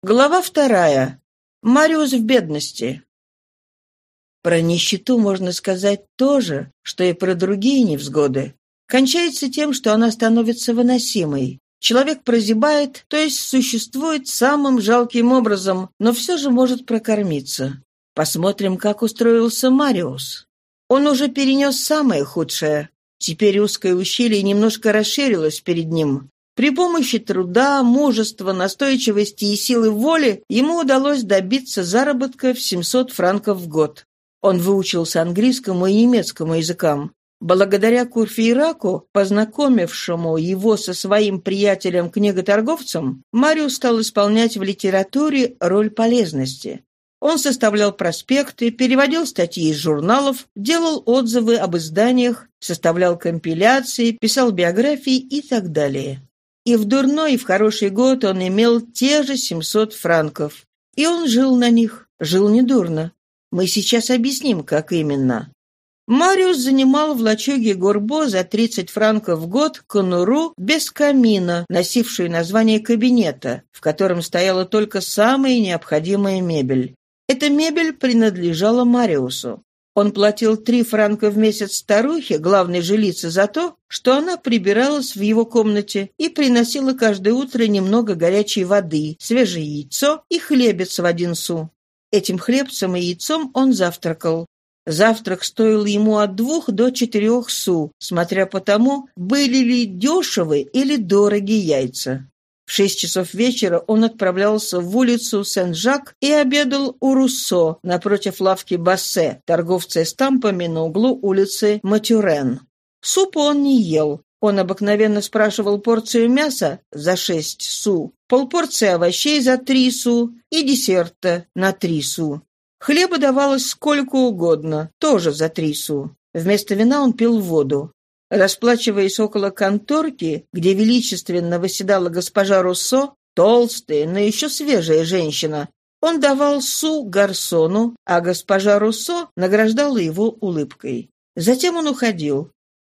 Глава вторая. Мариус в бедности. Про нищету можно сказать то же, что и про другие невзгоды. Кончается тем, что она становится выносимой. Человек прозябает, то есть существует самым жалким образом, но все же может прокормиться. Посмотрим, как устроился Мариус. Он уже перенес самое худшее. Теперь узкое ущелье немножко расширилось перед ним. При помощи труда, мужества, настойчивости и силы воли ему удалось добиться заработка в 700 франков в год. Он выучился английскому и немецкому языкам. Благодаря Курфейраку, познакомившему его со своим приятелем-книготорговцем, Мариус стал исполнять в литературе роль полезности. Он составлял проспекты, переводил статьи из журналов, делал отзывы об изданиях, составлял компиляции, писал биографии и так далее. И в дурной, и в хороший год он имел те же 700 франков. И он жил на них, жил недурно. Мы сейчас объясним, как именно. Мариус занимал в лачуге Горбо за 30 франков в год конуру без камина, носившую название кабинета, в котором стояла только самая необходимая мебель. Эта мебель принадлежала Мариусу. Он платил три франка в месяц старухе, главной жилице, за то, что она прибиралась в его комнате и приносила каждое утро немного горячей воды, свежее яйцо и хлебец в один су. Этим хлебцем и яйцом он завтракал. Завтрак стоил ему от двух до четырех су, смотря по тому, были ли дешевы или дороги яйца. В шесть часов вечера он отправлялся в улицу Сен-Жак и обедал у Руссо напротив лавки Бассе, торговца стампами на углу улицы Матюрен. Супа он не ел. Он обыкновенно спрашивал порцию мяса за шесть су, полпорции овощей за три су и десерта на три су. Хлеба давалось сколько угодно, тоже за три су. Вместо вина он пил воду. Расплачиваясь около конторки, где величественно восседала госпожа Руссо, толстая, но еще свежая женщина, он давал су гарсону, а госпожа Руссо награждала его улыбкой. Затем он уходил.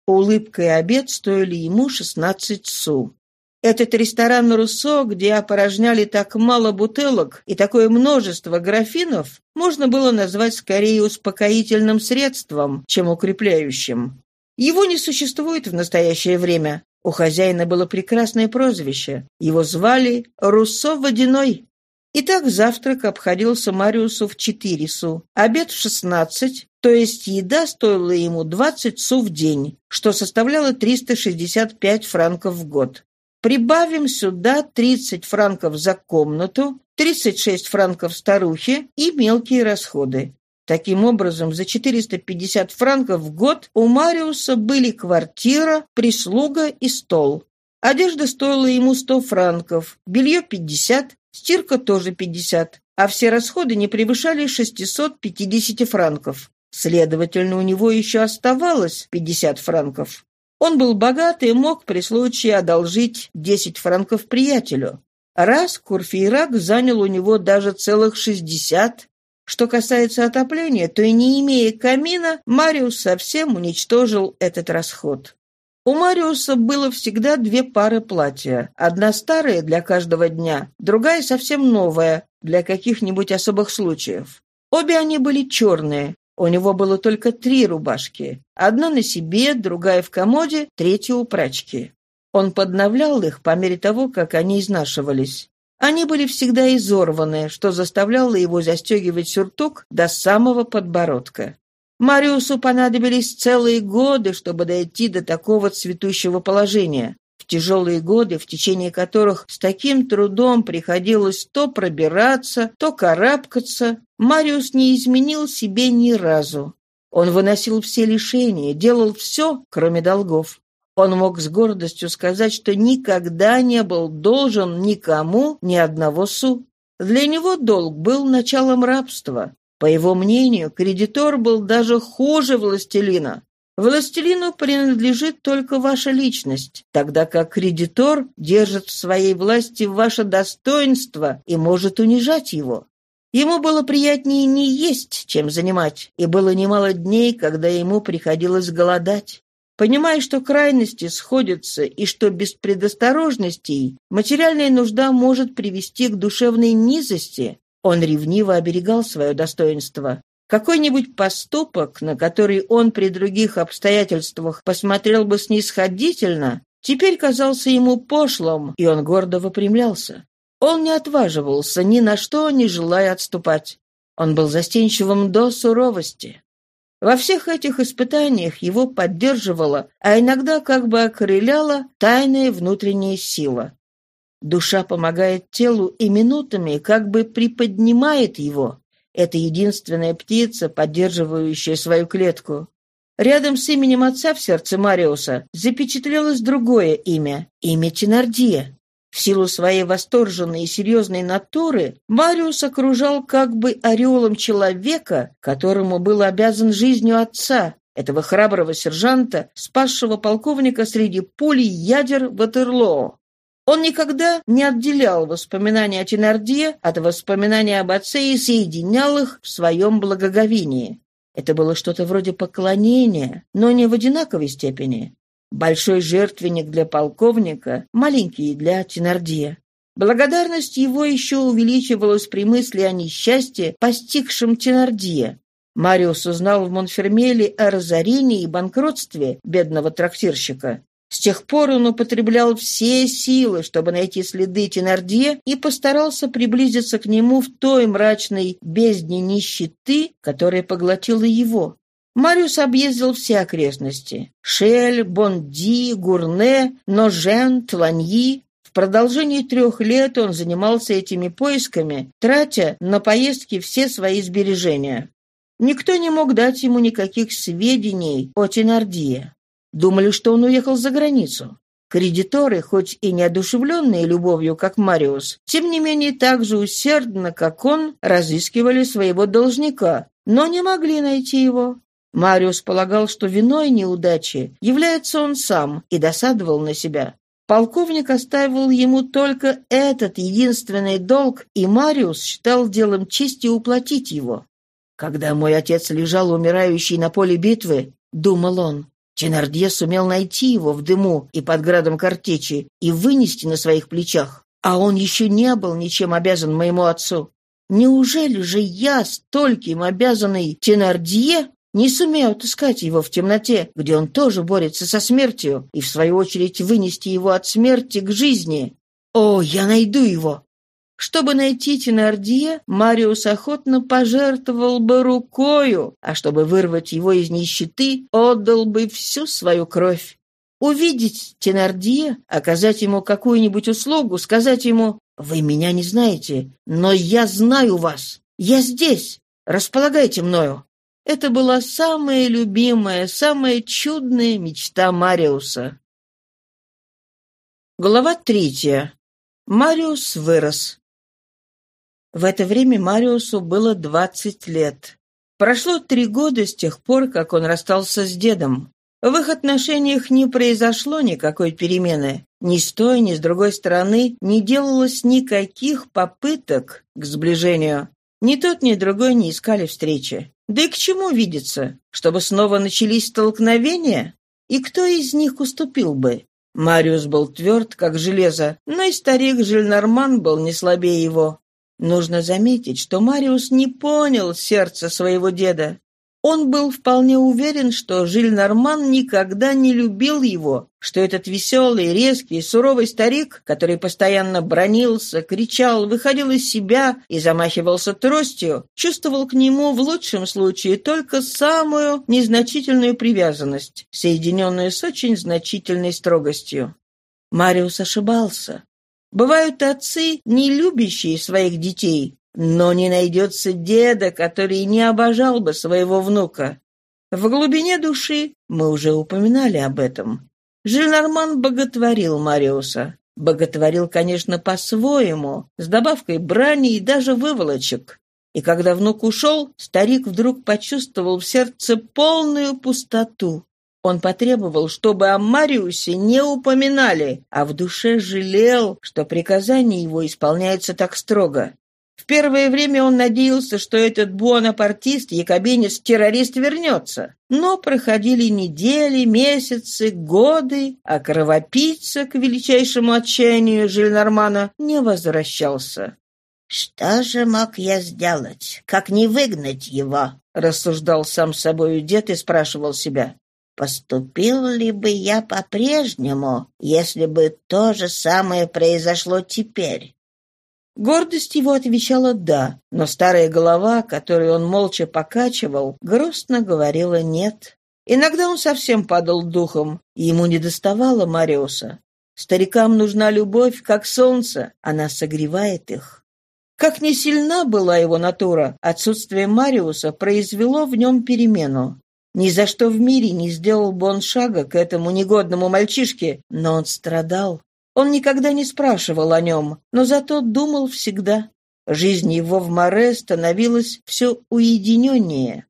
Улыбка и обед стоили ему 16 су. Этот ресторан Руссо, где опорожняли так мало бутылок и такое множество графинов, можно было назвать скорее успокоительным средством, чем укрепляющим. Его не существует в настоящее время. У хозяина было прекрасное прозвище. Его звали Руссо Водяной. Итак, завтрак обходился Мариусу в четыре су, обед в шестнадцать, то есть еда стоила ему двадцать су в день, что составляло 365 франков в год. Прибавим сюда 30 франков за комнату, 36 франков старухе и мелкие расходы. Таким образом, за 450 франков в год у Мариуса были квартира, прислуга и стол. Одежда стоила ему 100 франков, белье 50, стирка тоже 50, а все расходы не превышали 650 франков. Следовательно, у него еще оставалось 50 франков. Он был богат и мог при случае одолжить 10 франков приятелю. Раз Курфейрак занял у него даже целых 60, что касается отопления, то и не имея камина, Мариус совсем уничтожил этот расход. У Мариуса было всегда две пары платья. Одна старая для каждого дня, другая совсем новая, для каких-нибудь особых случаев. Обе они были черные. У него было только три рубашки. Одна на себе, другая в комоде, третья у прачки. Он подновлял их по мере того, как они изнашивались. Они были всегда изорваны, что заставляло его застегивать сюртук до самого подбородка. Мариусу понадобились целые годы, чтобы дойти до такого цветущего положения. В тяжелые годы, в течение которых с таким трудом приходилось то пробираться, то карабкаться, Мариус не изменил себе ни разу. Он выносил все лишения, делал все, кроме долгов. Он мог с гордостью сказать, что никогда не был должен никому ни одного су. Для него долг был началом рабства. По его мнению, кредитор был даже хуже властелина. Властелину принадлежит только ваша личность, тогда как кредитор держит в своей власти ваше достоинство и может унижать его. Ему было приятнее не есть, чем занимать, и было немало дней, когда ему приходилось голодать. Понимая, что крайности сходятся и что без предосторожностей материальная нужда может привести к душевной низости, он ревниво оберегал свое достоинство. Какой-нибудь поступок, на который он при других обстоятельствах посмотрел бы снисходительно, теперь казался ему пошлым, и он гордо выпрямлялся. Он не отваживался ни на что, не желая отступать. Он был застенчивым до суровости. Во всех этих испытаниях его поддерживала, а иногда как бы окрыляла тайная внутренняя сила. Душа помогает телу и минутами как бы приподнимает его. Это единственная птица, поддерживающая свою клетку. Рядом с именем отца в сердце Мариуса запечатлелось другое имя — имя Тенардия. В силу своей восторженной и серьезной натуры Мариус окружал как бы ореолом человека, которому был обязан жизнью отца, этого храброго сержанта, спасшего полковника среди пулей ядер Ватерлоо. Он никогда не отделял воспоминания о Тенардье от воспоминаний об отце и соединял их в своем благоговении. Это было что-то вроде поклонения, но не в одинаковой степени. Большой жертвенник для полковника, маленький для Тенардье. Благодарность его еще увеличивалась при мысли о несчастье, постигшем Тенардье. Мариус узнал в Монфермеле о разорении и банкротстве бедного трактирщика. С тех пор он употреблял все силы, чтобы найти следы Тенардье и постарался приблизиться к нему в той мрачной бездне нищеты, которая поглотила его. Мариус объездил все окрестности. Шель, Бонди, Гурне, Ножен, Тланьи. В продолжении трех лет он занимался этими поисками, тратя на поездки все свои сбережения. Никто не мог дать ему никаких сведений о Тенардье. Думали, что он уехал за границу. Кредиторы, хоть и неодушевленные любовью, как Мариус, тем не менее так же усердно, как он, разыскивали своего должника, но не могли найти его. Мариус полагал, что виной неудачи является он сам, и досадовал на себя. Полковник оставил ему только этот единственный долг, и Мариус считал делом чести уплатить его. «Когда мой отец лежал умирающий на поле битвы, — думал он, — Тенардье сумел найти его в дыму и под градом картечи и вынести на своих плечах, а он еще не был ничем обязан моему отцу. Неужели же я, стольким обязанный Тенардье, не сумею отыскать его в темноте, где он тоже борется со смертью, и, в свою очередь, вынести его от смерти к жизни. О, я найду его!» Чтобы найти Тенардье, Мариус охотно пожертвовал бы рукою, а чтобы вырвать его из нищеты, отдал бы всю свою кровь. Увидеть Тенардье, оказать ему какую-нибудь услугу, сказать ему «Вы меня не знаете, но я знаю вас. Я здесь. Располагайте мною». Это была самая любимая, самая чудная мечта Мариуса. Глава третья. Мариус вырос. В это время Мариусу было двадцать лет. Прошло три года с тех пор, как он расстался с дедом. В их отношениях не произошло никакой перемены. Ни с той, ни с другой стороны не делалось никаких попыток к сближению. Ни тот, ни другой не искали встречи. Да и к чему видеться? Чтобы снова начались столкновения? И кто из них уступил бы? Мариус был тверд, как железо, но и старик Жильнарман был не слабее его. Нужно заметить, что Мариус не понял сердца своего деда. Он был вполне уверен, что Жиль-Норман никогда не любил его, что этот веселый, резкий, суровый старик, который постоянно бронился, кричал, выходил из себя и замахивался тростью, чувствовал к нему в лучшем случае только самую незначительную привязанность, соединенную с очень значительной строгостью. Мариус ошибался. Бывают отцы, не любящие своих детей, но не найдется деда, который не обожал бы своего внука. В глубине души мы уже упоминали об этом. Жильнарман боготворил Мариуса. Боготворил, конечно, по-своему, с добавкой брани и даже выволочек. И когда внук ушел, старик вдруг почувствовал в сердце полную пустоту. Он потребовал, чтобы о Мариусе не упоминали, а в душе жалел, что приказание его исполняется так строго. Первое время он надеялся, что этот буонапартист, якобинец, террорист вернется. Но проходили недели, месяцы, годы, а кровопийца, к величайшему отчаянию Жильнармана, не возвращался. «Что же мог я сделать? Как не выгнать его?» — рассуждал сам с собой дед и спрашивал себя. «Поступил ли бы я по-прежнему, если бы то же самое произошло теперь?» Гордость его отвечала «да», но старая голова, которую он молча покачивал, грустно говорила «нет». Иногда он совсем падал духом, и ему не доставало Мариуса. Старикам нужна любовь, как солнце, она согревает их. Как не сильна была его натура, отсутствие Мариуса произвело в нем перемену. Ни за что в мире не сделал бы он шага к этому негодному мальчишке, но он страдал. Он никогда не спрашивал о нем, но зато думал всегда. Жизнь его в море становилась все уединеннее.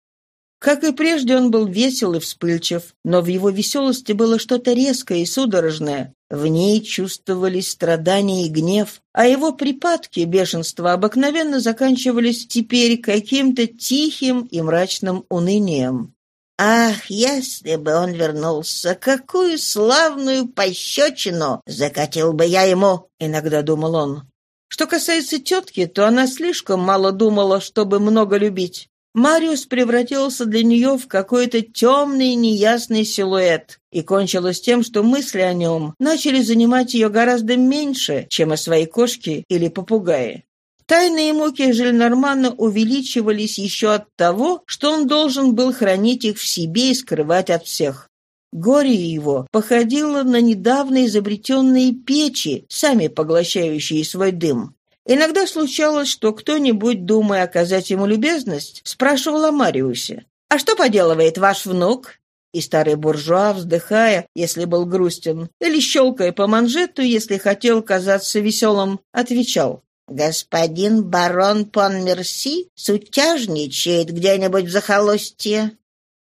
Как и прежде, он был весел и вспыльчив, но в его веселости было что-то резкое и судорожное. В ней чувствовались страдания и гнев, а его припадки бешенства обыкновенно заканчивались теперь каким-то тихим и мрачным унынием. Ах, если бы он вернулся, какую славную пощечину закатил бы я ему, иногда думал он. Что касается тетки, то она слишком мало думала, чтобы много любить. Мариус превратился для нее в какой-то темный неясный силуэт, и кончилось тем, что мысли о нем начали занимать ее гораздо меньше, чем о своей кошке или попугае. Тайные муки Жильнормана увеличивались еще от того, что он должен был хранить их в себе и скрывать от всех. Горе его походило на недавно изобретенные печи, сами поглощающие свой дым. Иногда случалось, что кто-нибудь, думая оказать ему любезность, спрашивал о Мариусе. «А что поделывает ваш внук?» И старый буржуа, вздыхая, если был грустен, или щелкая по манжету, если хотел казаться веселым, отвечал. Господин барон Понмерси сутяжничает где-нибудь в захолустье.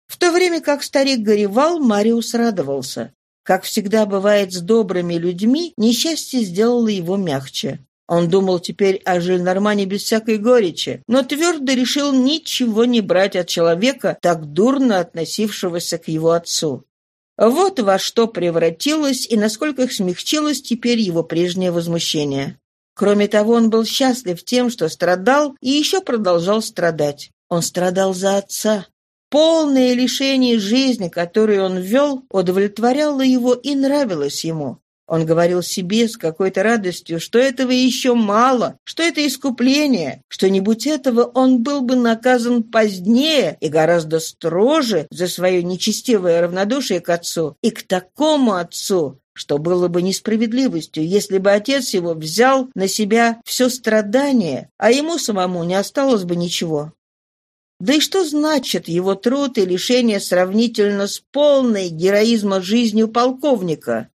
В то время как старик горевал, Мариус радовался. Как всегда бывает с добрыми людьми, несчастье сделало его мягче. Он думал теперь о Жильнормане без всякой горечи, но твердо решил ничего не брать от человека, так дурно относившегося к его отцу. Вот во что превратилось и насколько смягчилось теперь его прежнее возмущение. Кроме того, он был счастлив тем, что страдал и еще продолжал страдать. Он страдал за отца. Полное лишение жизни, которую он вел, удовлетворяло его и нравилось ему. Он говорил себе с какой-то радостью, что этого еще мало, что это искупление, что не будь этого он был бы наказан позднее и гораздо строже за свое нечестивое равнодушие к отцу и к такому отцу, что было бы несправедливостью, если бы отец его взял на себя все страдание, а ему самому не осталось бы ничего. Да и что значит его труд и лишение сравнительно с полной героизма жизнью полковника?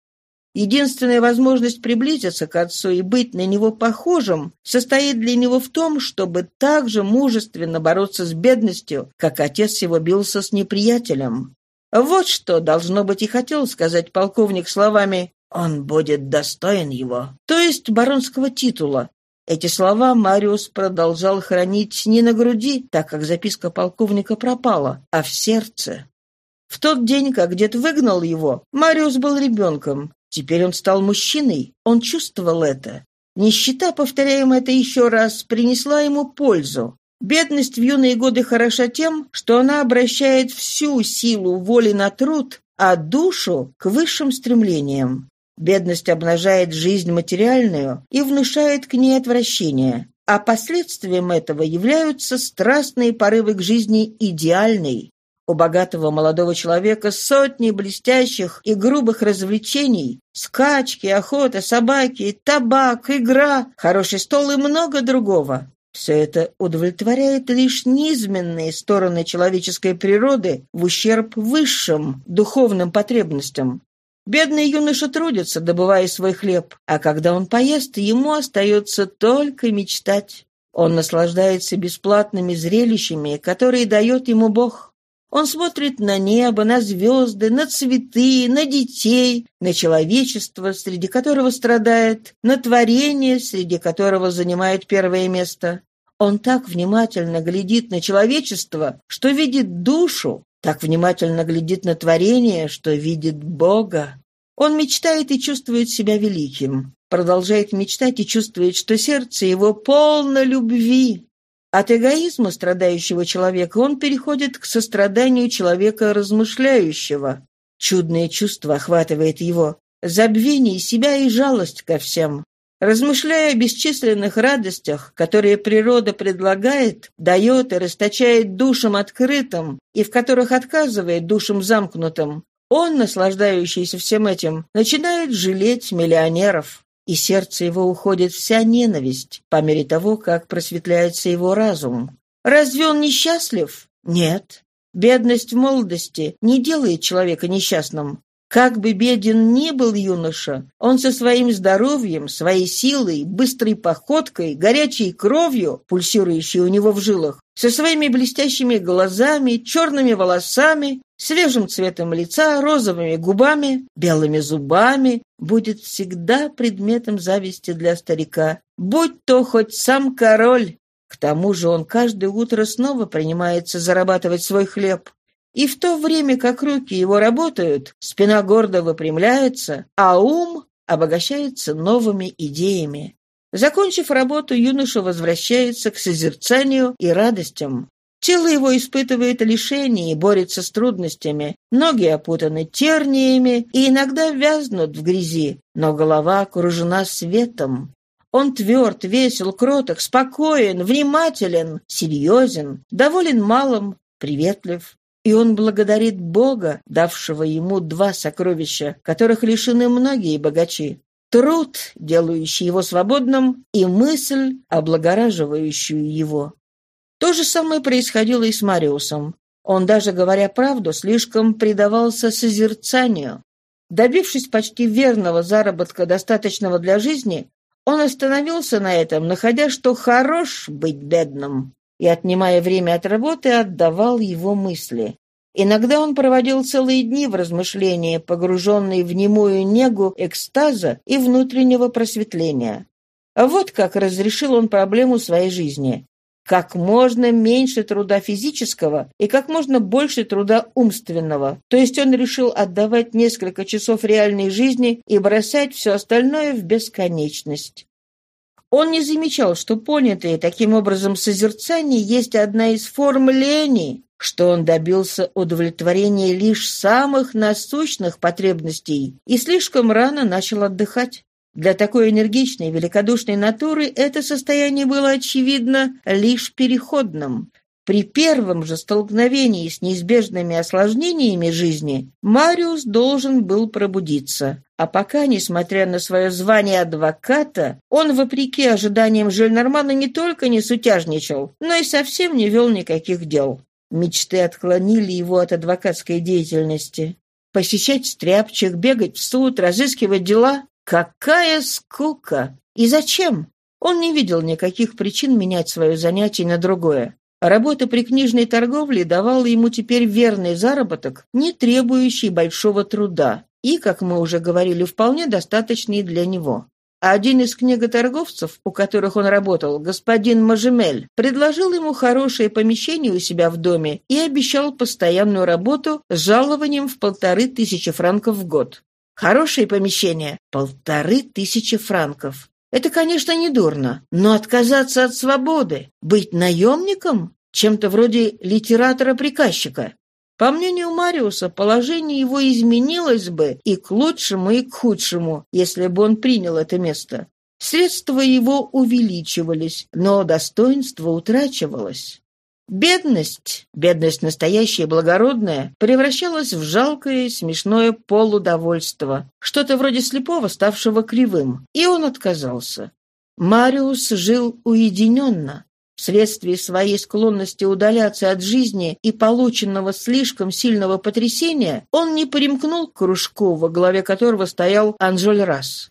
Единственная возможность приблизиться к отцу и быть на него похожим состоит для него в том, чтобы так же мужественно бороться с бедностью, как отец его бился с неприятелем. Вот что, должно быть, и хотел сказать полковник словами «Он будет достоин его», то есть баронского титула. Эти слова Мариус продолжал хранить не на груди, так как записка полковника пропала, а в сердце. В тот день, как дед выгнал его, Мариус был ребенком. Теперь он стал мужчиной, он чувствовал это. Нищета, повторяем это еще раз, принесла ему пользу. Бедность в юные годы хороша тем, что она обращает всю силу воли на труд, а душу к высшим стремлениям. Бедность обнажает жизнь материальную и внушает к ней отвращение, а последствием этого являются страстные порывы к жизни идеальной. У богатого молодого человека сотни блестящих и грубых развлечений, скачки, охота, собаки, табак, игра, хороший стол и много другого. Все это удовлетворяет лишь низменные стороны человеческой природы в ущерб высшим духовным потребностям. Бедный юноша трудится, добывая свой хлеб, а когда он поест, ему остается только мечтать. Он наслаждается бесплатными зрелищами, которые дает ему Бог. Он смотрит на небо, на звезды, на цветы, на детей, на человечество, среди которого страдает, на творение, среди которого занимает первое место. Он так внимательно глядит на человечество, что видит душу, так внимательно глядит на творение, что видит Бога. Он мечтает и чувствует себя великим, продолжает мечтать и чувствует, что сердце его полно любви. От эгоизма страдающего человека он переходит к состраданию человека размышляющего. Чудное чувство охватывает его, забвение себя и жалость ко всем. Размышляя о бесчисленных радостях, которые природа предлагает, дает и расточает душам открытым, и в которых отказывает душам замкнутым, он, наслаждающийся всем этим, начинает жалеть миллионеров, и сердце его уходит вся ненависть по мере того, как просветляется его разум. Разве он несчастлив? Нет. Бедность в молодости не делает человека несчастным. Как бы беден ни был юноша, он со своим здоровьем, своей силой, быстрой походкой, горячей кровью, пульсирующей у него в жилах, со своими блестящими глазами, черными волосами, свежим цветом лица, розовыми губами, белыми зубами, будет всегда предметом зависти для старика, будь то хоть сам король. К тому же он каждое утро снова принимается зарабатывать свой хлеб. И в то время, как руки его работают, спина гордо выпрямляется, а ум обогащается новыми идеями. Закончив работу, юноша возвращается к созерцанию и радостям. Тело его испытывает лишение и борется с трудностями. Ноги опутаны терниями и иногда вязнут в грязи, но голова окружена светом. Он тверд, весел, кроток, спокоен, внимателен, серьезен, доволен малым, приветлив. И он благодарит Бога, давшего ему два сокровища, которых лишены многие богачи. Труд, делающий его свободным, и мысль, облагораживающую его. То же самое происходило и с Мариусом. Он, даже говоря правду, слишком предавался созерцанию. Добившись почти верного заработка, достаточного для жизни, он остановился на этом, находя, что хорош быть бедным и, отнимая время от работы, отдавал его мысли. Иногда он проводил целые дни в размышлении, погруженный в немую негу экстаза и внутреннего просветления. Вот как разрешил он проблему своей жизни. Как можно меньше труда физического и как можно больше труда умственного. То есть он решил отдавать несколько часов реальной жизни и бросать все остальное в бесконечность. Он не замечал, что понятое таким образом созерцание есть одна из форм лени, что он добился удовлетворения лишь самых насущных потребностей и слишком рано начал отдыхать. Для такой энергичной, великодушной натуры это состояние было, очевидно, лишь переходным. При первом же столкновении с неизбежными осложнениями жизни Мариус должен был пробудиться. А пока, несмотря на свое звание адвоката, он, вопреки ожиданиям Жильнормана, не только не сутяжничал, но и совсем не вел никаких дел. Мечты отклонили его от адвокатской деятельности. Посещать стряпчих, бегать в суд, разыскивать дела — какая скука! И зачем? Он не видел никаких причин менять свое занятие на другое. Работа при книжной торговле давала ему теперь верный заработок, не требующий большого труда, и, как мы уже говорили, вполне достаточный для него. Один из книготорговцев, у которых он работал, господин Мажемель, предложил ему хорошее помещение у себя в доме и обещал постоянную работу с жалованием в полторы тысячи франков в год. Хорошее помещение – полторы тысячи франков. Это, конечно, не дурно, но отказаться от свободы, быть наемником, чем-то вроде литератора-приказчика. По мнению Мариуса, положение его изменилось бы и к лучшему, и к худшему, если бы он принял это место. Средства его увеличивались, но достоинство утрачивалось. Бедность, бедность настоящая благородная, превращалась в жалкое смешное полудовольство, что-то вроде слепого, ставшего кривым, и он отказался. Мариус жил уединенно, Вследствие своей склонности удаляться от жизни и полученного слишком сильного потрясения, он не примкнул к кружку, во главе которого стоял Анжель Расс.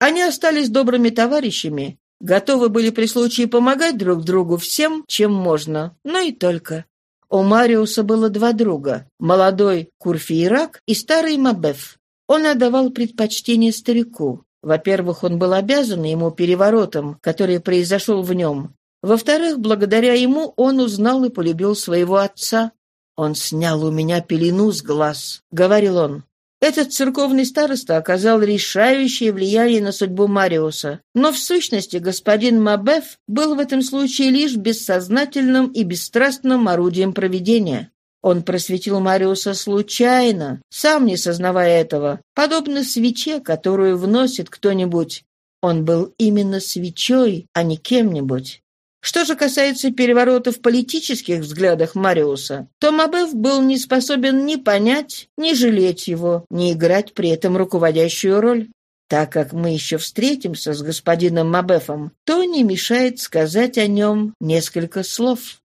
Они остались добрыми товарищами, готовы были при случае помогать друг другу всем, чем можно, но и только. У Мариуса было два друга – молодой Курфейрак и старый Мабеф. Он отдавал предпочтение старику. Во-первых, он был обязан ему переворотом, который произошел в нем. Во-вторых, благодаря ему он узнал и полюбил своего отца. «Он снял у меня пелену с глаз», — говорил он. Этот церковный староста оказал решающее влияние на судьбу Мариуса. Но в сущности господин Мабеф был в этом случае лишь бессознательным и бесстрастным орудием проведения. Он просветил Мариуса случайно, сам не сознавая этого, подобно свече, которую вносит кто-нибудь. Он был именно свечой, а не кем-нибудь. Что же касается переворота в политических взглядах Мариуса, то Мабеф был не способен ни понять, ни жалеть его, ни играть при этом руководящую роль. Так как мы еще встретимся с господином Мабефом, то не мешает сказать о нем несколько слов.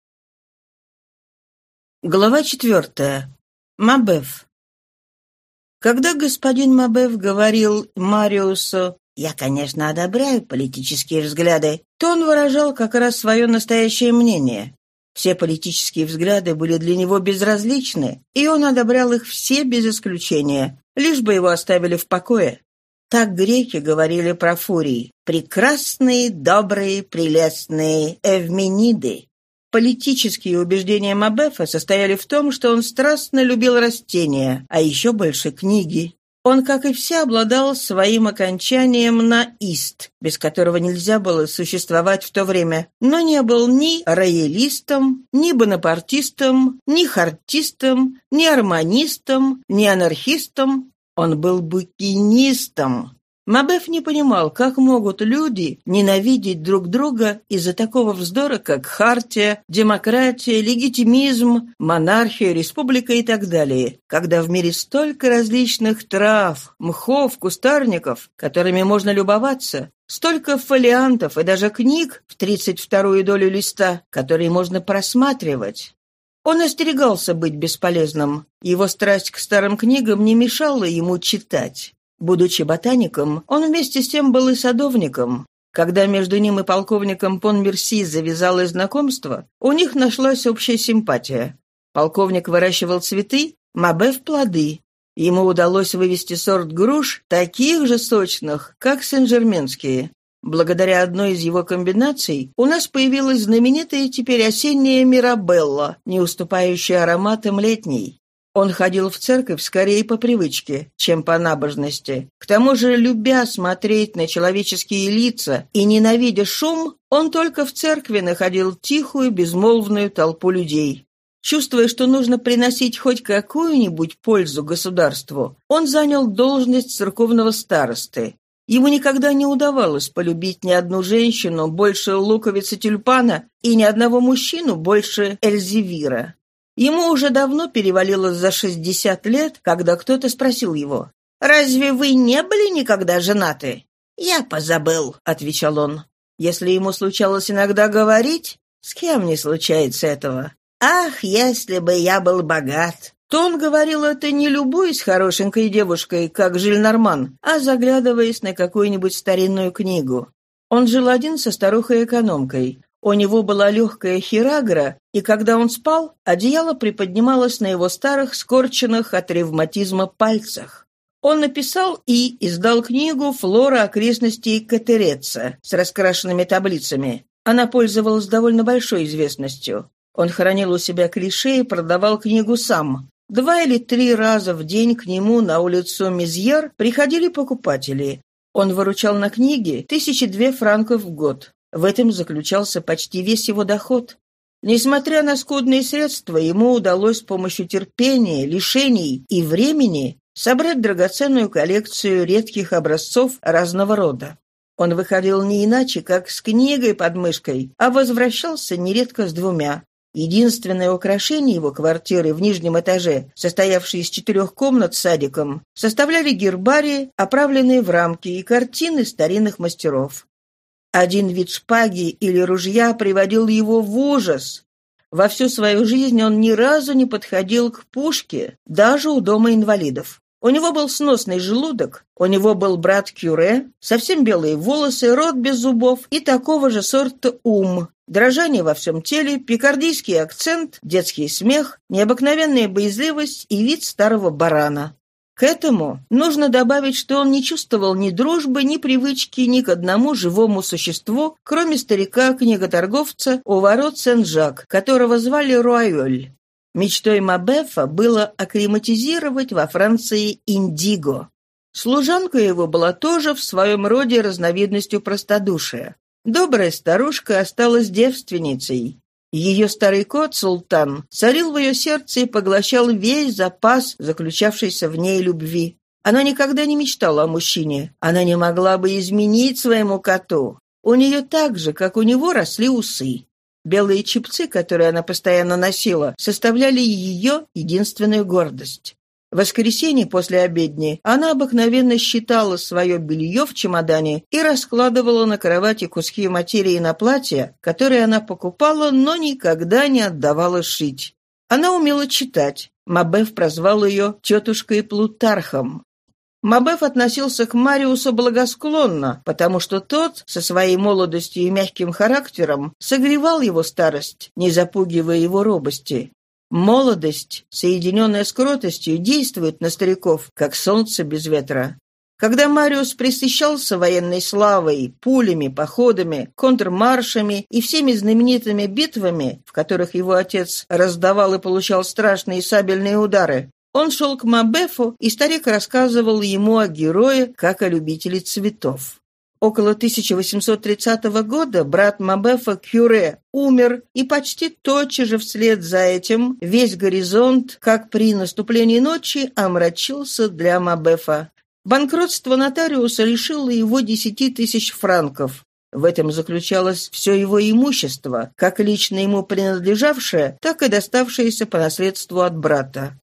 Глава четвертая. Мабеф. Когда господин Мабеф говорил Мариусу «Я, конечно, одобряю политические взгляды», то он выражал как раз свое настоящее мнение. Все политические взгляды были для него безразличны, и он одобрял их все без исключения, лишь бы его оставили в покое. Так греки говорили про фурий. «Прекрасные, добрые, прелестные эвмениды». Политические убеждения Мабефа состояли в том, что он страстно любил растения, а еще больше книги. Он, как и все, обладал своим окончанием на «ист», без которого нельзя было существовать в то время, но не был ни роялистом, ни бонапартистом, ни хартистом, ни арманистом, ни анархистом. Он был букинистом, Мабеф не понимал, как могут люди ненавидеть друг друга из-за такого вздора, как хартия, демократия, легитимизм, монархия, республика и так далее, когда в мире столько различных трав, мхов, кустарников, которыми можно любоваться, столько фолиантов и даже книг в тридцать вторую долю листа, которые можно просматривать. Он остерегался быть бесполезным. Его страсть к старым книгам не мешала ему читать. Будучи ботаником, он вместе с тем был и садовником. Когда между ним и полковником Понмерси завязалось знакомство, у них нашлась общая симпатия. Полковник выращивал цветы, Мабеф – плоды. Ему удалось вывести сорт груш, таких же сочных, как сен-жерменские. Благодаря одной из его комбинаций у нас появилась знаменитая теперь осенняя Мирабелла, не уступающая ароматам летней. Он ходил в церковь скорее по привычке, чем по набожности. К тому же, любя смотреть на человеческие лица и ненавидя шум, он только в церкви находил тихую, безмолвную толпу людей. Чувствуя, что нужно приносить хоть какую-нибудь пользу государству, он занял должность церковного старосты. Ему никогда не удавалось полюбить ни одну женщину больше луковицы тюльпана и ни одного мужчину больше Эльзевира. Ему уже давно перевалило за 60 лет, когда кто-то спросил его, «Разве вы не были никогда женаты?» «Я позабыл», — отвечал он. Если ему случалось иногда говорить, с кем не случается этого? «Ах, если бы я был богат!» То он говорил это не любуясь хорошенькой девушкой, как Жильнорман, а заглядываясь на какую-нибудь старинную книгу. Он жил один со старухой-экономкой. У него была легкая хирагра, и когда он спал, одеяло приподнималось на его старых, скорченных от ревматизма пальцах. Он написал и издал книгу «Флора окрестностей Катереца» с раскрашенными таблицами. Она пользовалась довольно большой известностью. Он хранил у себя клише и продавал книгу сам. Два или три раза в день к нему на улицу Мизьер приходили покупатели. Он выручал на книги тысячи две франков в год. В этом заключался почти весь его доход. Несмотря на скудные средства, ему удалось с помощью терпения, лишений и времени собрать драгоценную коллекцию редких образцов разного рода. Он выходил не иначе, как с книгой под мышкой, а возвращался нередко с двумя. Единственное украшение его квартиры в нижнем этаже, состоявшее из четырех комнат с садиком, составляли гербарии, оправленные в рамки и картины старинных мастеров. Один вид шпаги или ружья приводил его в ужас. Во всю свою жизнь он ни разу не подходил к пушке, даже у дома инвалидов. У него был сносный желудок, у него был брат Кюре, совсем белые волосы, рот без зубов и такого же сорта ум, дрожание во всем теле, пикардийский акцент, детский смех, необыкновенная боязливость и вид старого барана. К этому нужно добавить, что он не чувствовал ни дружбы, ни привычки ни к одному живому существу, кроме старика-книготорговца у ворот Сен-Жак, которого звали Руайоль. Мечтой Мабефа было акклиматизировать во Франции индиго. Служанка его была тоже в своем роде разновидностью простодушия. Добрая старушка осталась девственницей. Ее старый кот, Султан, царил в ее сердце и поглощал весь запас, заключавшийся в ней любви. Она никогда не мечтала о мужчине. Она не могла бы изменить своему коту. У нее так же, как у него, росли усы. Белые чепцы, которые она постоянно носила, составляли ее единственную гордость. Воскресенье после обедни она обыкновенно считала свое белье в чемодане и раскладывала на кровати куски материи на платье, которые она покупала, но никогда не отдавала шить. Она умела читать. Мабеф прозвал ее тетушкой Плутархом. Мабеф относился к Мариусу благосклонно, потому что тот, со своей молодостью и мягким характером, согревал его старость, не запугивая его робости. Молодость, соединенная с кротостью, действует на стариков, как солнце без ветра. Когда Мариус присыщался военной славой, пулями, походами, контрмаршами и всеми знаменитыми битвами, в которых его отец раздавал и получал страшные сабельные удары, он шел к Мабефу, и старик рассказывал ему о герое, как о любителе цветов. Около 1830 года брат Мабефа Кюре умер, и почти тотчас же вслед за этим весь горизонт, как при наступлении ночи, омрачился для Мабефа. Банкротство нотариуса лишило его десяти тысяч франков. В этом заключалось все его имущество, как лично ему принадлежавшее, так и доставшееся по наследству от брата.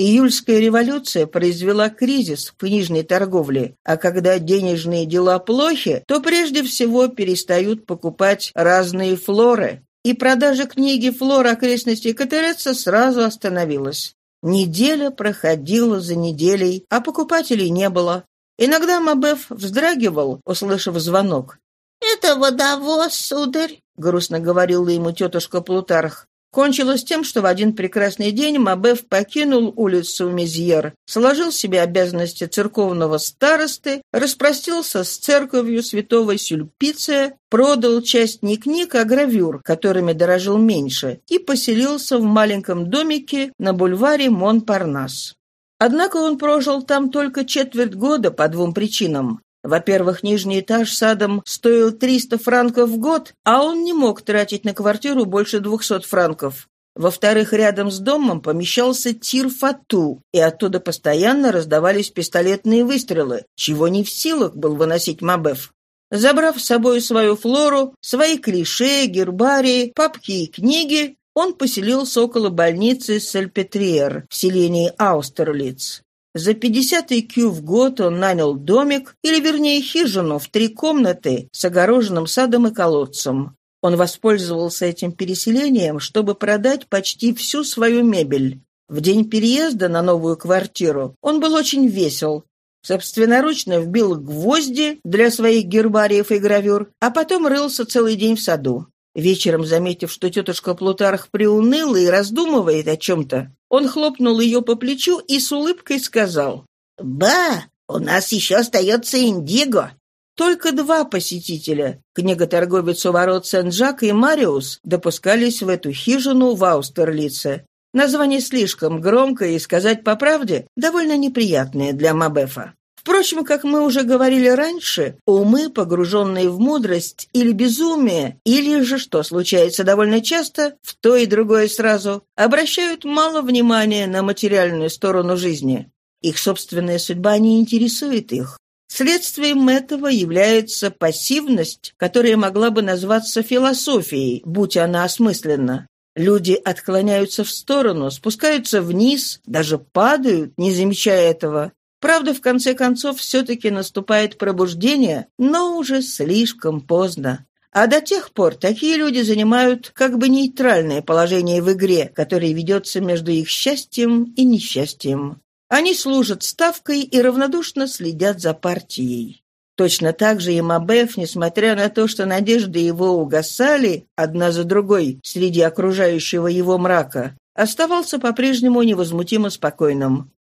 Июльская революция произвела кризис в книжной торговле, а когда денежные дела плохи, то прежде всего перестают покупать разные флоры. И продажа книги «Флора окрестностей Катереца» сразу остановилась. Неделя проходила за неделей, а покупателей не было. Иногда Мабеф вздрагивал, услышав звонок. «Это водовоз, сударь», — грустно говорила ему тетушка Плутарх. Кончилось тем, что в один прекрасный день Мабеф покинул улицу Мезьер, сложил себе обязанности церковного старосты, распростился с церковью святого Сюльпиция, продал часть не книг, а гравюр, которыми дорожил меньше, и поселился в маленьком домике на бульваре Монпарнас. Однако он прожил там только четверть года по двум причинам. Во-первых, нижний этаж садом стоил 300 франков в год, а он не мог тратить на квартиру больше 200 франков. Во-вторых, рядом с домом помещался тир Фату, и оттуда постоянно раздавались пистолетные выстрелы, чего не в силах был выносить Мабеф. Забрав с собой свою флору, свои клише, гербарии, папки и книги, он поселился около больницы Сальпетриер в селении Аустерлиц. За 50 IQ в год он нанял домик, или вернее хижину в три комнаты с огороженным садом и колодцем. Он воспользовался этим переселением, чтобы продать почти всю свою мебель. В день переезда на новую квартиру он был очень весел. Собственноручно вбил гвозди для своих гербариев и гравюр, а потом рылся целый день в саду. Вечером, заметив, что тетушка Плутарх приуныла и раздумывает о чем-то, он хлопнул ее по плечу и с улыбкой сказал. «Ба, у нас еще остается индиго». Только два посетителя, книготорговец у ворот Сен-Жак и Мариус, допускались в эту хижину в Аустерлице. Название слишком громкое и, сказать по правде, довольно неприятное для Мабефа. Впрочем, как мы уже говорили раньше, умы, погруженные в мудрость или безумие, или же, что случается довольно часто, в то и другое сразу, обращают мало внимания на материальную сторону жизни. Их собственная судьба не интересует их. Следствием этого является пассивность, которая могла бы назваться философией, будь она осмысленна. Люди отклоняются в сторону, спускаются вниз, даже падают, не замечая этого, Правда, в конце концов, все-таки наступает пробуждение, но уже слишком поздно. А до тех пор такие люди занимают как бы нейтральное положение в игре, которая ведется между их счастьем и несчастьем. Они служат ставкой и равнодушно следят за партией. Точно так же и Мабеф, несмотря на то, что надежды его угасали одна за другой среди окружающего его мрака, оставался по-прежнему невозмутимо спокойным.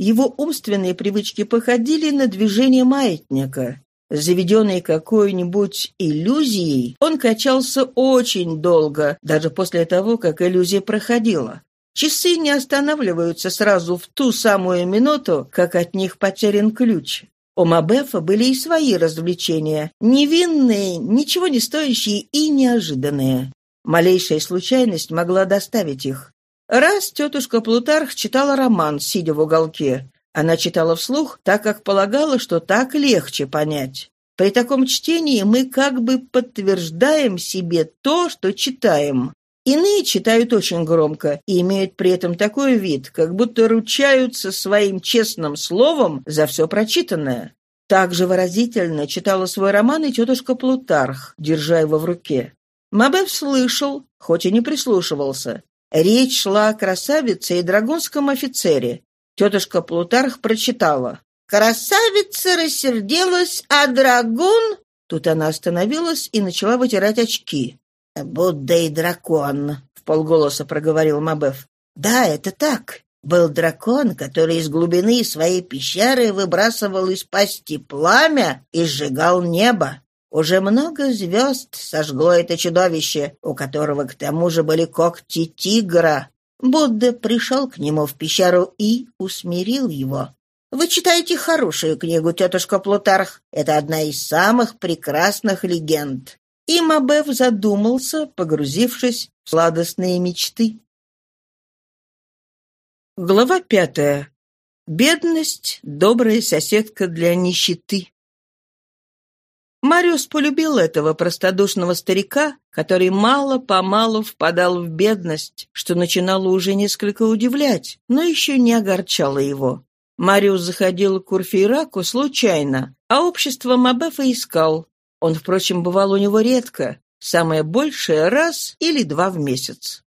Его умственные привычки походили на движение маятника. Заведенный какой-нибудь иллюзией, он качался очень долго, даже после того, как иллюзия проходила. Часы не останавливаются сразу в ту самую минуту, как от них потерян ключ. У Мабефа были и свои развлечения, невинные, ничего не стоящие и неожиданные. Малейшая случайность могла доставить их. Раз тетушка Плутарх читала роман, сидя в уголке. Она читала вслух, так как полагала, что так легче понять. При таком чтении мы как бы подтверждаем себе то, что читаем. Иные читают очень громко и имеют при этом такой вид, как будто ручаются своим честным словом за все прочитанное. Также выразительно читала свой роман и тетушка Плутарх, держа его в руке. Мабев слышал, хоть и не прислушивался. Речь шла о красавице и драгунском офицере. Тетушка Плутарх прочитала. «Красавица рассердилась, а драгун...» Тут она остановилась и начала вытирать очки. «Будда и дракон», — в полголоса проговорил Мабеф. «Да, это так. Был дракон, который из глубины своей пещеры выбрасывал из пасти пламя и сжигал небо. Уже много звезд сожгло это чудовище, у которого к тому же были когти тигра. Будда пришел к нему в пещеру и усмирил его. Вы читаете хорошую книгу, тетушка Плутарх. Это одна из самых прекрасных легенд. И Мабев задумался, погрузившись в сладостные мечты. Глава пятая. Бедность — добрая соседка для нищеты. Мариус полюбил этого простодушного старика, который мало-помалу впадал в бедность, что начинало уже несколько удивлять, но еще не огорчало его. Мариус заходил к Урфейраку случайно, а общество Мабефа искал, он, впрочем, бывал у него редко, самое большее раз или два в месяц.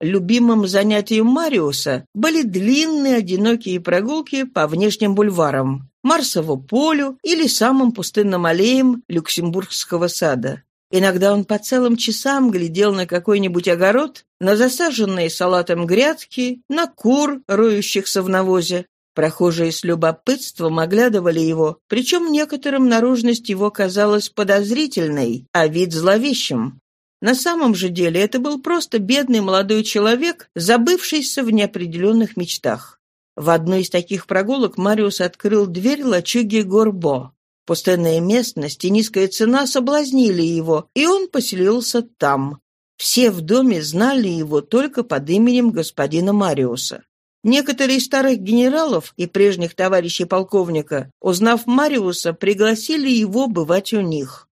Любимым занятием Мариуса были длинные одинокие прогулки по внешним бульварам, Марсову полю или самым пустынным аллеям Люксембургского сада. Иногда он по целым часам глядел на какой-нибудь огород, на засаженные салатом грядки, на кур, роющихся в навозе, Прохожие с любопытством оглядывали его, причем некоторым наружность его казалась подозрительной, а вид зловещим. На самом же деле это был просто бедный молодой человек, забывшийся в неопределенных мечтах. В одной из таких прогулок Мариус открыл дверь лачуги Горбо. Пустынная местность и низкая цена соблазнили его, и он поселился там. Все в доме знали его только под именем господина Мариуса. Некоторые из старых генералов и прежних товарищей полковника, узнав Мариуса, пригласили его бывать у них.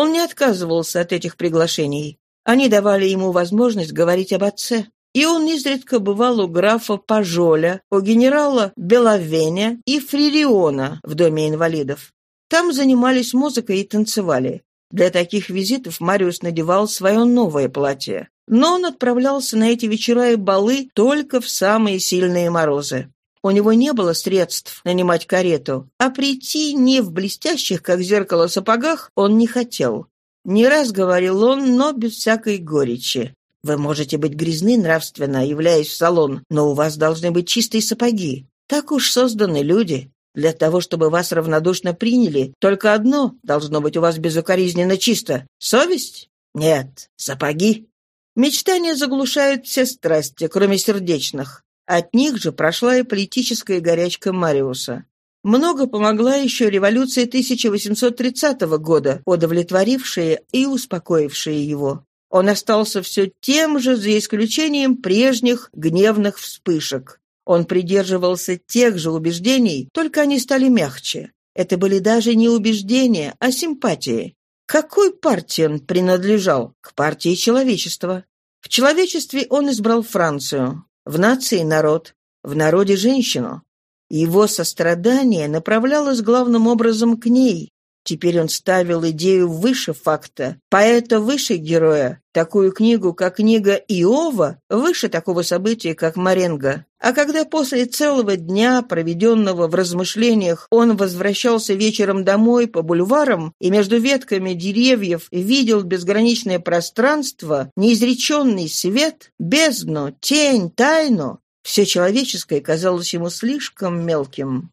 Он не отказывался от этих приглашений. Они давали ему возможность говорить об отце. И он изредка бывал у графа Пажоля, у генерала Беловеня и Фририона в доме инвалидов. Там занимались музыкой и танцевали. Для таких визитов Мариус надевал свое новое платье. Но он отправлялся на эти вечера и балы только в самые сильные морозы. У него не было средств нанимать карету, а прийти не в блестящих, как зеркало, сапогах он не хотел. Не раз говорил он, но без всякой горечи. «Вы можете быть грязны нравственно, являясь в салон, но у вас должны быть чистые сапоги. Так уж созданы люди. Для того, чтобы вас равнодушно приняли, только одно должно быть у вас безукоризненно чисто — совесть? Нет, сапоги. Мечтания заглушают все страсти, кроме сердечных. От них же прошла и политическая горячка Мариуса. Много помогла еще революция 1830 года, удовлетворившая и успокоившая его. Он остался все тем же, за исключением прежних гневных вспышек. Он придерживался тех же убеждений, только они стали мягче. Это были даже не убеждения, а симпатии. Какой партии он принадлежал? К партии человечества. В человечестве он избрал Францию, в нации – народ, в народе – женщину. Его сострадание направлялось главным образом к ней. Теперь он ставил идею выше факта, поэта выше героя, такую книгу, как книга Иова, выше такого события, как Маренго. А когда после целого дня, проведенного в размышлениях, он возвращался вечером домой по бульварам и между ветками деревьев видел безграничное пространство, неизреченный свет, бездну, тень, тайну, Все человеческое казалось ему слишком мелким.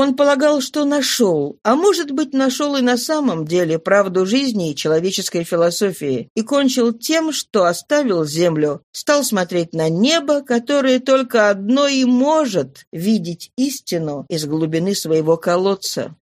Он полагал, что нашел, а может быть, нашел и на самом деле правду жизни и человеческой философии, и кончил тем, что оставил землю, стал смотреть на небо, которое только одно и может видеть истину из глубины своего колодца.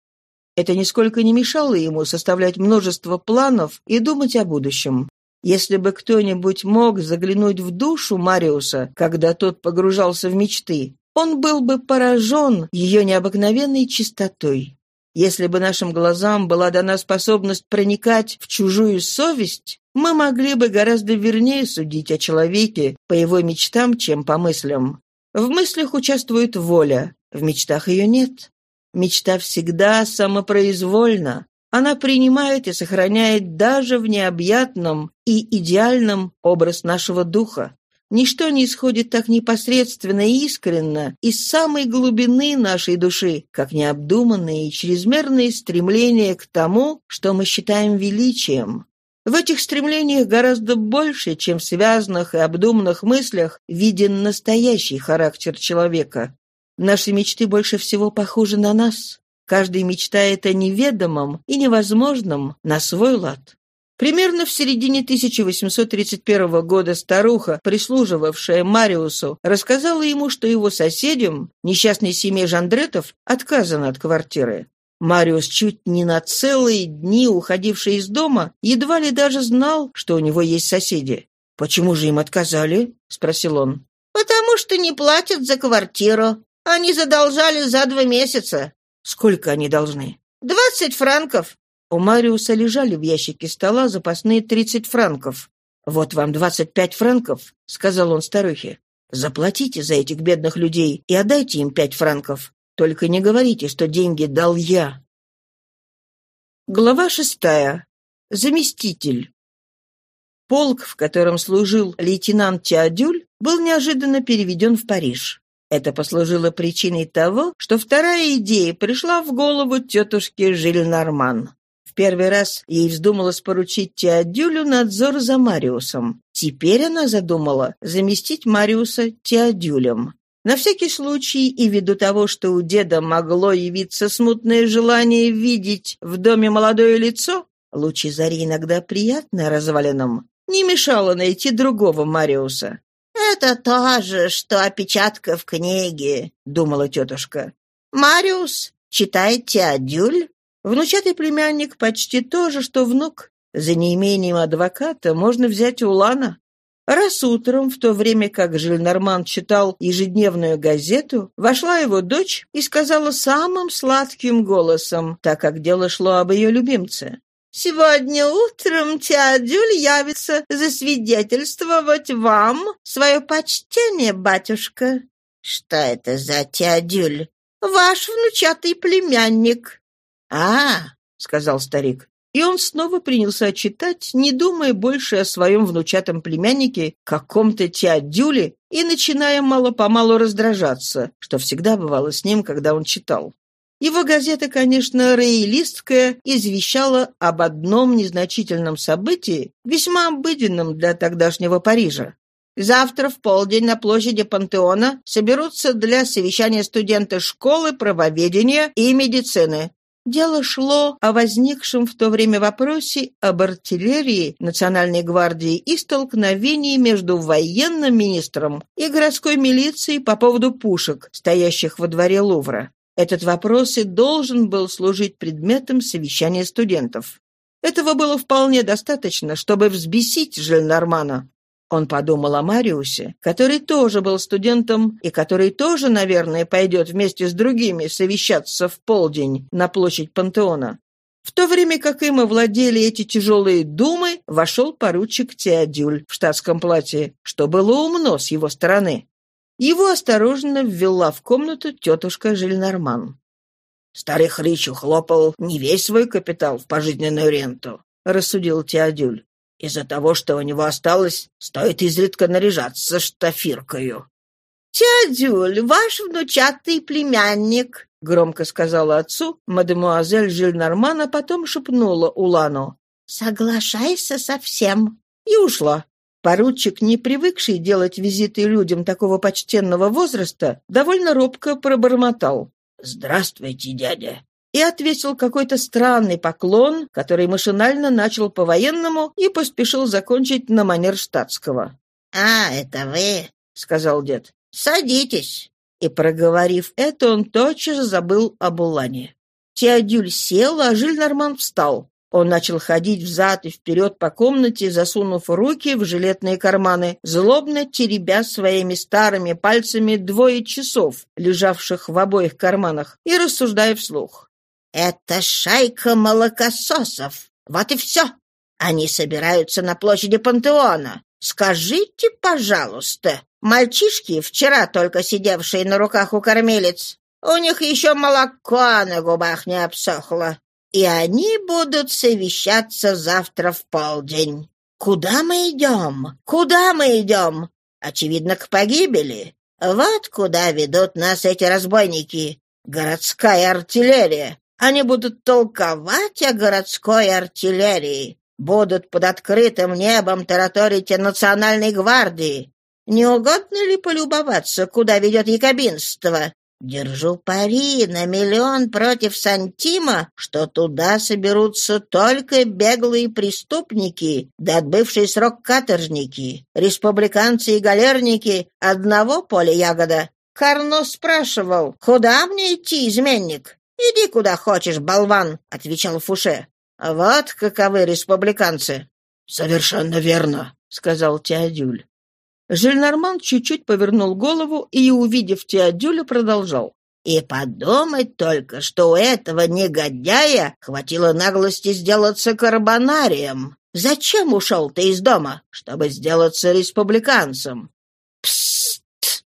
Это нисколько не мешало ему составлять множество планов и думать о будущем. Если бы кто-нибудь мог заглянуть в душу Мариуса, когда тот погружался в мечты, он был бы поражен ее необыкновенной чистотой. Если бы нашим глазам была дана способность проникать в чужую совесть, мы могли бы гораздо вернее судить о человеке по его мечтам, чем по мыслям. В мыслях участвует воля, в мечтах ее нет. Мечта всегда самопроизвольна. Она принимает и сохраняет даже в необъятном и идеальном образ нашего духа. Ничто не исходит так непосредственно и искренно из самой глубины нашей души, как необдуманные и чрезмерные стремления к тому, что мы считаем величием. В этих стремлениях гораздо больше, чем в связанных и обдуманных мыслях, виден настоящий характер человека. Наши мечты больше всего похожи на нас. Каждый мечтает о неведомом и невозможном на свой лад. Примерно в середине 1831 года старуха, прислуживавшая Мариусу, рассказала ему, что его соседям, несчастной семье Жандретов, отказано от квартиры. Мариус, чуть не на целые дни уходивший из дома, едва ли даже знал, что у него есть соседи. «Почему же им отказали?» — спросил он. «Потому что не платят за квартиру. Они задолжали за два месяца». «Сколько они должны?» «Двадцать франков. У Мариуса лежали в ящике стола запасные тридцать франков. «Вот вам двадцать пять франков», — сказал он старухе. «Заплатите за этих бедных людей и отдайте им пять франков. Только не говорите, что деньги дал я». Глава шестая. Заместитель. Полк, в котором служил лейтенант Теодюль, был неожиданно переведен в Париж. Это послужило причиной того, что вторая идея пришла в голову тетушке Жильнарман первый раз ей вздумалось поручить Теодюлю надзор за Мариусом. Теперь она задумала заместить Мариуса Теодюлем. На всякий случай и ввиду того, что у деда могло явиться смутное желание видеть в доме молодое лицо, лучи зари иногда приятны развалинам, не мешало найти другого Мариуса. «Это то же, что опечатка в книге», — думала тетушка. «Мариус читает Теодюль, Внучатый племянник почти то же, что внук. За неимением адвоката можно взять Улана. Раз утром, в то время как Жильнарман читал ежедневную газету, вошла его дочь и сказала самым сладким голосом, так как дело шло об ее любимце. «Сегодня утром Теодюль явится засвидетельствовать вам свое почтение, батюшка». «Что это за Теодюль?» «Ваш внучатый племянник». «А, — сказал старик, и он снова принялся читать, не думая больше о своем внучатом племяннике, каком-то теодюле, и начиная мало-помалу раздражаться, что всегда бывало с ним, когда он читал. Его газета, конечно, роялистская, извещала об одном незначительном событии, весьма обыденном для тогдашнего Парижа. Завтра в полдень на площади Пантеона соберутся для совещания студенты школы правоведения и медицины. Дело шло о возникшем в то время вопросе об артиллерии Национальной гвардии и столкновении между военным министром и городской милицией по поводу пушек, стоящих во дворе Лувра. Этот вопрос и должен был служить предметом совещания студентов. Этого было вполне достаточно, чтобы взбесить Жильнармана. Он подумал о Мариусе, который тоже был студентом и который тоже, наверное, пойдет вместе с другими совещаться в полдень на площадь Пантеона. В то время как им овладели эти тяжелые думы, вошел поручик Теодюль в штатском платье, что было умно с его стороны. Его осторожно ввела в комнату тетушка Жильнарман. «Старый хрич ухлопал не весь свой капитал в пожизненную ренту», — рассудил Теодюль. Из-за того, что у него осталось, стоит изредка наряжаться штафиркою. «Тядюль, ваш внучатый племянник», — громко сказала отцу мадемуазель Жильнарман, а потом шепнула Улану. «Соглашайся со всем». И ушла. Поручик, не привыкший делать визиты людям такого почтенного возраста, довольно робко пробормотал. «Здравствуйте, дядя!» И отвесил какой-то странный поклон, который машинально начал по-военному и поспешил закончить на манер штатского. «А, это вы?» — сказал дед. «Садитесь». И, проговорив это, он тотчас забыл об Улане. Теодюль сел, а Жиль-Норман встал. Он начал ходить взад и вперед по комнате, засунув руки в жилетные карманы, злобно теребя своими старыми пальцами двое часов, лежавших в обоих карманах, и рассуждая вслух. «Это шайка молокососов. Вот и все. Они собираются на площади Пантеона. Скажите, пожалуйста, мальчишки, вчера только сидевшие на руках у кормилец, у них еще молоко на губах не обсохло, и они будут совещаться завтра в полдень. Куда мы идем? Куда мы идем? Очевидно, к погибели. Вот куда ведут нас эти разбойники. Городская артиллерия. Они будут толковать о городской артиллерии будут под открытым небом тараторить о национальной гвардии. Не угодно ли полюбоваться, куда ведет якобинство? Держу пари на миллион против Сантима, что туда соберутся только беглые преступники, да отбывшие срок каторжники, республиканцы и галерники одного поля ягода. Карно спрашивал, куда мне идти, изменник? «Иди куда хочешь, болван», — отвечал Фуше. Вот каковы республиканцы. — Совершенно верно, — сказал Теодюль. Жильнарман чуть-чуть повернул голову и, увидев Теодюля, продолжал. И подумать только, что у этого негодяя хватило наглости сделаться карбонарием. Зачем ушел ты из дома? Чтобы сделаться республиканцем. Псst!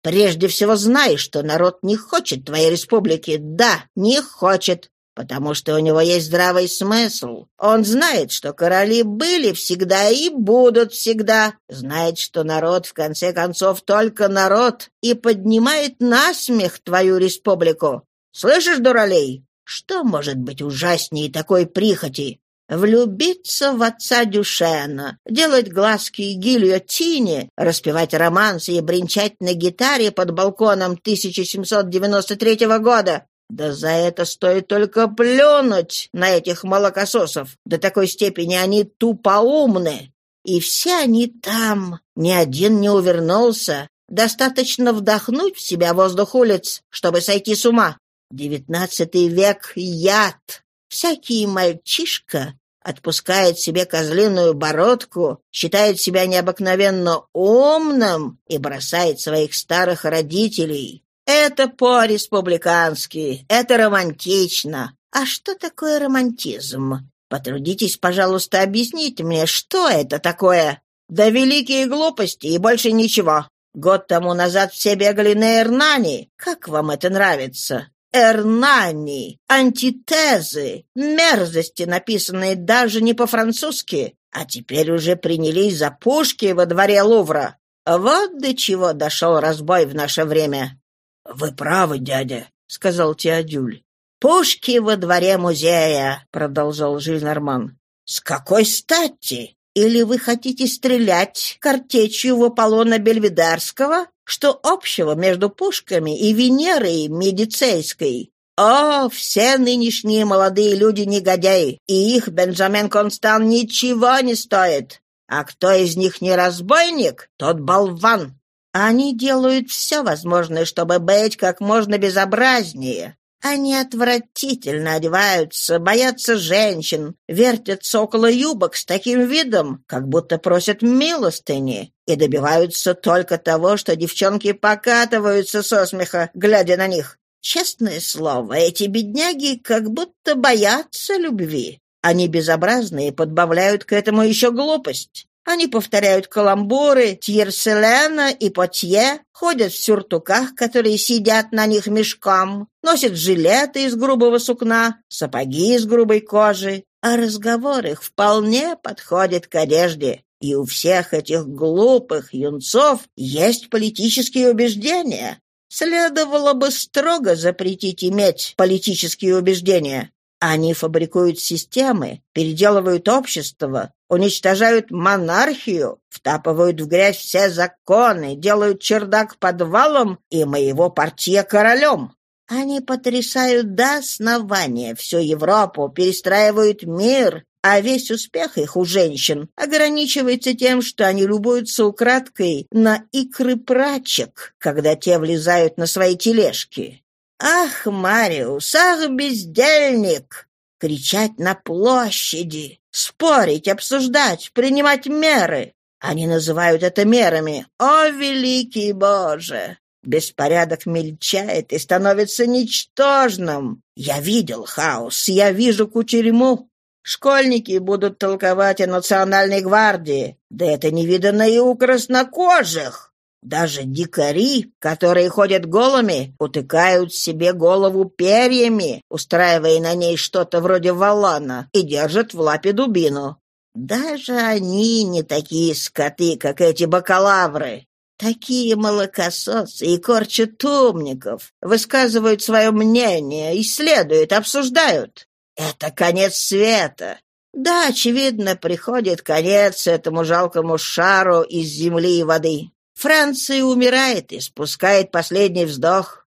Прежде всего знай, что народ не хочет твоей республики. Да, не хочет потому что у него есть здравый смысл. Он знает, что короли были всегда и будут всегда, знает, что народ, в конце концов, только народ, и поднимает насмех твою республику. Слышишь, дуралей? Что может быть ужаснее такой прихоти? Влюбиться в отца Дюшена, делать глазки и гильотине, распевать романсы и бренчать на гитаре под балконом 1793 года, да за это стоит только плюнуть на этих молокососов. До такой степени они тупоумны. И все они там. Ни один не увернулся. Достаточно вдохнуть в себя воздух улиц, чтобы сойти с ума. Девятнадцатый век — яд. Всякий мальчишка отпускает себе козлиную бородку, считает себя необыкновенно умным и бросает своих старых родителей. Это по-республикански, это романтично. А что такое романтизм? Потрудитесь, пожалуйста, объяснить мне, что это такое? Да великие глупости и больше ничего. Год тому назад все бегали на Эрнани. Как вам это нравится? Эрнани, антитезы, мерзости, написанные даже не по-французски, а теперь уже принялись за пушки во дворе Лувра. Вот до чего дошел разбой в наше время. «Вы правы, дядя», — сказал Теодюль. «Пушки во дворе музея», — продолжал Жильнарман. «С какой стати? Или вы хотите стрелять картечью в Аполлона Бельведерского? Что общего между пушками и Венерой Медицейской? О, все нынешние молодые люди негодяи, и их Бенджамен Констан ничего не стоит. А кто из них не разбойник, тот болван. Они делают все возможное, чтобы быть как можно безобразнее. Они отвратительно одеваются, боятся женщин, вертятся около юбок с таким видом, как будто просят милостыни, и добиваются только того, что девчонки покатываются со смеха, глядя на них. Честное слово, эти бедняги как будто боятся любви. Они безобразные и подбавляют к этому еще глупость. Они повторяют каламбуры Тьерселена и Потье, ходят в сюртуках, которые сидят на них мешком, носят жилеты из грубого сукна, сапоги из грубой кожи, а разговор их вполне подходит к одежде. И у всех этих глупых юнцов есть политические убеждения. Следовало бы строго запретить иметь политические убеждения. Они фабрикуют системы, переделывают общество, уничтожают монархию, втапывают в грязь все законы, делают чердак подвалом и моего партия королем. Они потрясают до основания всю Европу, перестраивают мир, а весь успех их у женщин ограничивается тем, что они любуются украдкой на икры прачек, когда те влезают на свои тележки. «Ах, Мариус, ах, бездельник!» Кричать на площади, спорить, обсуждать, принимать меры. Они называют это мерами. О, великий Боже! Беспорядок мельчает и становится ничтожным. Я видел хаос, я вижу кучерьму. Школьники будут толковать о национальной гвардии. Да это не видано и у краснокожих. Даже дикари, которые ходят голыми, утыкают себе голову перьями, устраивая на ней что-то вроде валана, и держат в лапе дубину. Даже они не такие скоты, как эти бакалавры. Такие молокососы и корчат умников, высказывают свое мнение, исследуют, обсуждают. Это конец света. Да, очевидно, приходит конец этому жалкому шару из земли и воды. Франция умирает и спускает последний вздох.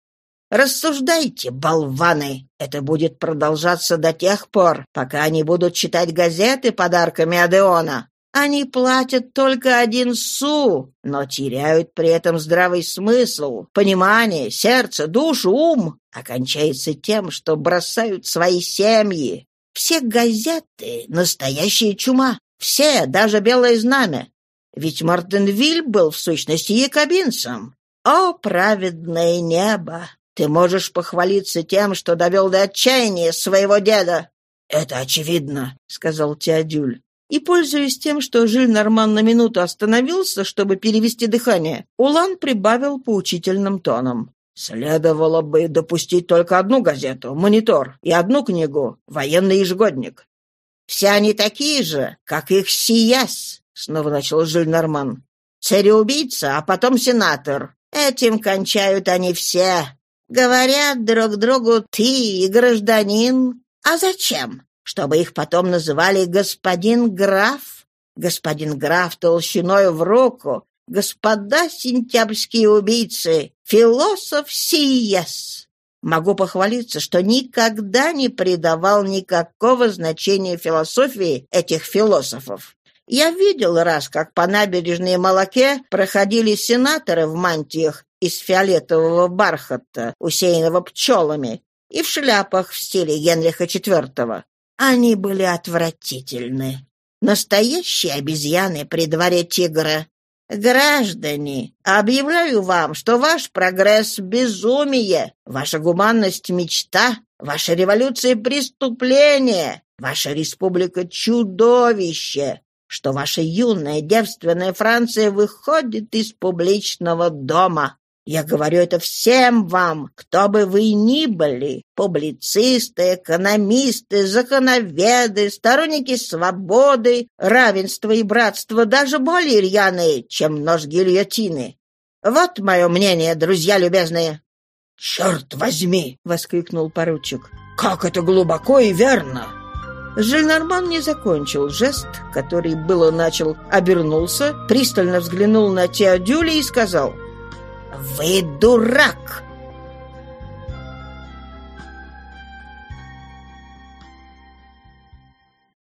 Рассуждайте, болваны! Это будет продолжаться до тех пор, пока они будут читать газеты подарками Адеона. Они платят только один су, но теряют при этом здравый смысл, понимание, сердце, душу, ум. Окончается тем, что бросают свои семьи. Все газеты — настоящая чума. Все, даже белое знамя. Ведь Мартенвиль был в сущности якобинцем. О, праведное небо! Ты можешь похвалиться тем, что довел до отчаяния своего деда. Это очевидно, сказал Теодюль. И, пользуясь тем, что Жиль Норман на минуту остановился, чтобы перевести дыхание, Улан прибавил поучительным тоном. «Следовало бы допустить только одну газету, монитор, и одну книгу, военный ежегодник. Все они такие же, как их сияс, снова начал Жильнарман. «Цареубийца, а потом сенатор. Этим кончают они все. Говорят друг другу «ты» и «гражданин». А зачем? Чтобы их потом называли «господин граф». Господин граф толщиной в руку, господа сентябрьские убийцы, философ Сиес. Могу похвалиться, что никогда не придавал никакого значения философии этих философов. Я видел раз, как по набережной Молоке проходили сенаторы в мантиях из фиолетового бархата, усеянного пчелами, и в шляпах в стиле Генриха IV. Они были отвратительны. Настоящие обезьяны при дворе тигра. Граждане, объявляю вам, что ваш прогресс — безумие, ваша гуманность — мечта, ваша революция — преступление, ваша республика — чудовище, что ваша юная девственная Франция выходит из публичного дома. Я говорю это всем вам, кто бы вы ни были, публицисты, экономисты, законоведы, сторонники свободы, равенства и братства, даже более рьяные, чем нож гильотины. Вот мое мнение, друзья любезные. «Черт возьми!» — воскликнул поручик. «Как это глубоко и верно!» Жильнарман не закончил жест, который было начал, обернулся, пристально взглянул на Теодюли и сказал «Вы дурак!